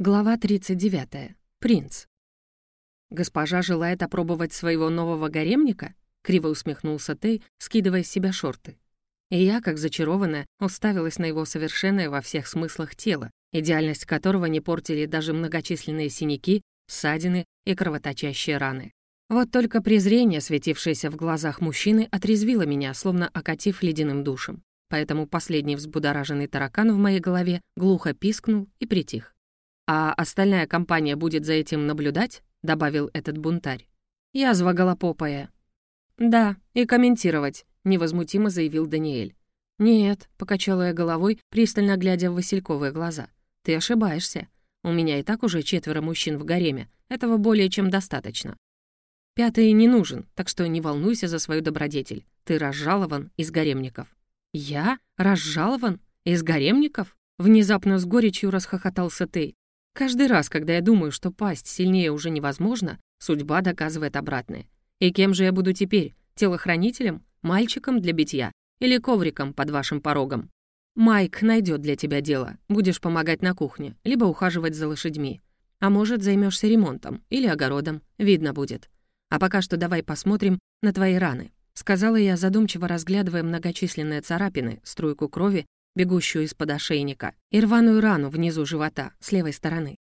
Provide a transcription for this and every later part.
Глава 39. Принц. «Госпожа желает опробовать своего нового гаремника?» — криво усмехнулся Тей, скидывая с себя шорты. И я, как зачарованная, уставилась на его совершенное во всех смыслах тело, идеальность которого не портили даже многочисленные синяки, ссадины и кровоточащие раны. Вот только презрение, светившееся в глазах мужчины, отрезвило меня, словно окатив ледяным душем. Поэтому последний взбудораженный таракан в моей голове глухо пискнул и притих. «А остальная компания будет за этим наблюдать?» — добавил этот бунтарь. «Язва голопопая». «Да, и комментировать», — невозмутимо заявил Даниэль. «Нет», — покачала я головой, пристально глядя в васильковые глаза. «Ты ошибаешься. У меня и так уже четверо мужчин в гареме. Этого более чем достаточно. Пятый не нужен, так что не волнуйся за свою добродетель. Ты разжалован из гаремников». «Я? Разжалован? Из гаремников?» Внезапно с горечью расхохотался Тей. Каждый раз, когда я думаю, что пасть сильнее уже невозможно, судьба доказывает обратное. И кем же я буду теперь? Телохранителем? Мальчиком для битья? Или ковриком под вашим порогом? Майк найдет для тебя дело. Будешь помогать на кухне, либо ухаживать за лошадьми. А может, займешься ремонтом или огородом. Видно будет. А пока что давай посмотрим на твои раны. Сказала я, задумчиво разглядывая многочисленные царапины, струйку крови бегущую из-под ошейника, и рваную рану внизу живота, с левой стороны.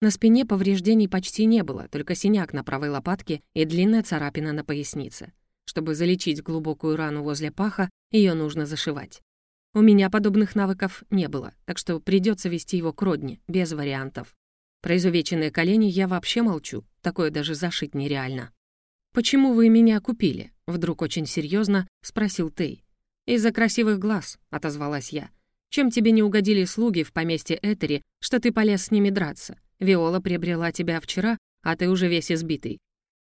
На спине повреждений почти не было, только синяк на правой лопатке и длинная царапина на пояснице. Чтобы залечить глубокую рану возле паха, ее нужно зашивать. У меня подобных навыков не было, так что придется вести его к родне, без вариантов. Про изувеченные колени я вообще молчу, такое даже зашить нереально. «Почему вы меня купили?» — вдруг очень серьезно спросил Тей. «Из-за красивых глаз», — отозвалась я. Чем тебе не угодили слуги в поместье Этери, что ты полез с ними драться? Виола приобрела тебя вчера, а ты уже весь избитый.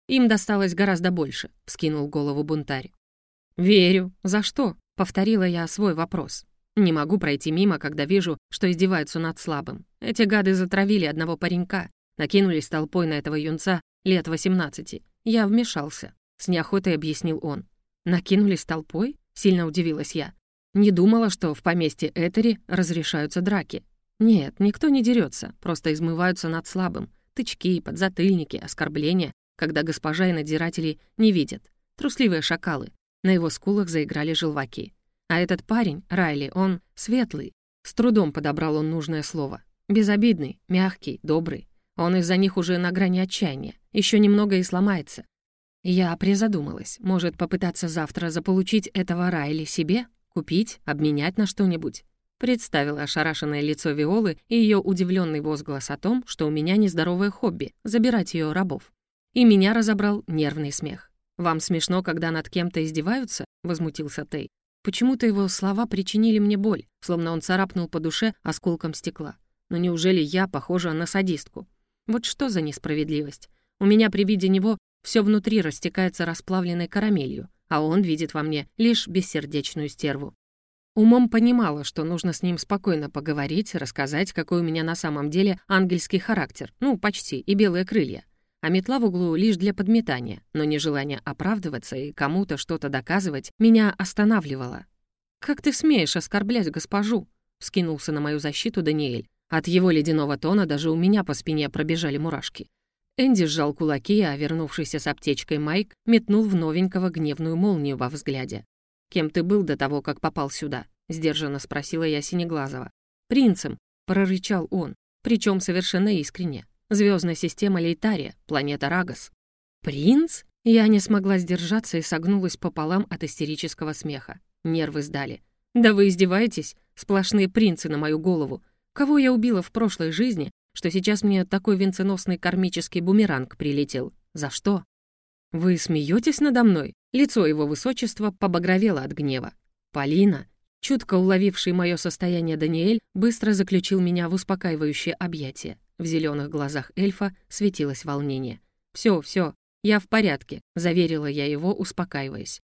Им досталось гораздо больше», — вскинул голову бунтарь. «Верю. За что?» — повторила я свой вопрос. «Не могу пройти мимо, когда вижу, что издеваются над слабым. Эти гады затравили одного паренька, накинулись толпой на этого юнца лет 18. Я вмешался», — с неохотой объяснил он. «Накинулись толпой?» — сильно удивилась я. Не думала, что в поместье Этери разрешаются драки. Нет, никто не дерется, просто измываются над слабым. Тычки, подзатыльники, оскорбления, когда госпожа и надзиратели не видят. Трусливые шакалы. На его скулах заиграли желваки. А этот парень, Райли, он светлый. С трудом подобрал он нужное слово. Безобидный, мягкий, добрый. Он из-за них уже на грани отчаяния. Еще немного и сломается. Я призадумалась. Может, попытаться завтра заполучить этого Райли себе? Купить? Обменять на что-нибудь? Представила ошарашенное лицо Виолы и ее удивленный возглас о том, что у меня нездоровое хобби — забирать ее рабов. И меня разобрал нервный смех. «Вам смешно, когда над кем-то издеваются?» — возмутился Тей. Почему-то его слова причинили мне боль, словно он царапнул по душе осколком стекла. Но неужели я похожа на садистку? Вот что за несправедливость? У меня при виде него все внутри растекается расплавленной карамелью, а он видит во мне лишь бессердечную стерву. Умом понимала, что нужно с ним спокойно поговорить, рассказать, какой у меня на самом деле ангельский характер, ну, почти, и белые крылья. А метла в углу лишь для подметания, но нежелание оправдываться и кому-то что-то доказывать меня останавливало. «Как ты смеешь оскорблять госпожу?» — вскинулся на мою защиту Даниэль. От его ледяного тона даже у меня по спине пробежали мурашки. Энди сжал кулаки, а вернувшийся с аптечкой Майк метнул в новенького гневную молнию во взгляде. «Кем ты был до того, как попал сюда?» — сдержанно спросила я Синеглазого. «Принцем», — прорычал он, причем совершенно искренне. Звездная система Лейтария, планета Рагас». «Принц?» Я не смогла сдержаться и согнулась пополам от истерического смеха. Нервы сдали. «Да вы издеваетесь? Сплошные принцы на мою голову. Кого я убила в прошлой жизни, что сейчас мне такой венценосный кармический бумеранг прилетел. За что? Вы смеетесь надо мной? Лицо его высочества побагровело от гнева. Полина, чутко уловивший мое состояние Даниэль, быстро заключил меня в успокаивающее объятие. В зеленых глазах эльфа светилось волнение. Все, все, я в порядке», — заверила я его, успокаиваясь.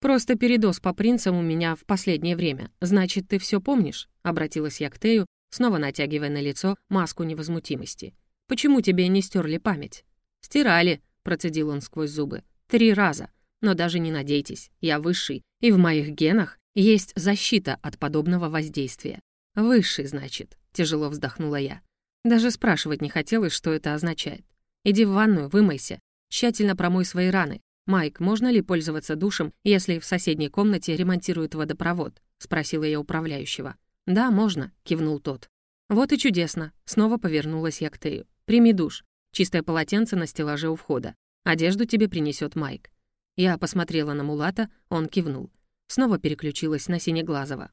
«Просто передоз по принцам у меня в последнее время. Значит, ты все помнишь?» — обратилась я к Тею, снова натягивая на лицо маску невозмутимости. «Почему тебе не стерли память?» «Стирали», — процедил он сквозь зубы. «Три раза. Но даже не надейтесь, я высший, и в моих генах есть защита от подобного воздействия». «Высший, значит», — тяжело вздохнула я. Даже спрашивать не хотелось, что это означает. «Иди в ванную, вымойся. Тщательно промой свои раны. Майк, можно ли пользоваться душем, если в соседней комнате ремонтируют водопровод?» — спросила я управляющего. «Да, можно», — кивнул тот. «Вот и чудесно». Снова повернулась я к Тею. «Прими душ. Чистое полотенце на стеллаже у входа. Одежду тебе принесет Майк». Я посмотрела на Мулата, он кивнул. Снова переключилась на Синеглазого.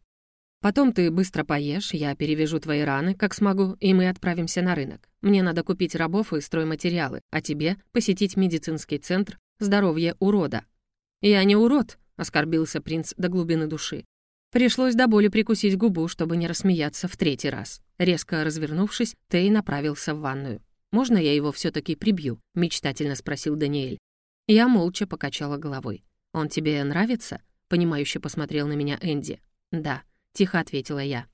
«Потом ты быстро поешь, я перевяжу твои раны, как смогу, и мы отправимся на рынок. Мне надо купить рабов и стройматериалы, а тебе посетить медицинский центр «Здоровье урода». «Я не урод», — оскорбился принц до глубины души. Пришлось до боли прикусить губу, чтобы не рассмеяться в третий раз. Резко развернувшись, Тей направился в ванную. «Можно я его все таки прибью?» — мечтательно спросил Даниэль. Я молча покачала головой. «Он тебе нравится?» — понимающе посмотрел на меня Энди. «Да», — тихо ответила я.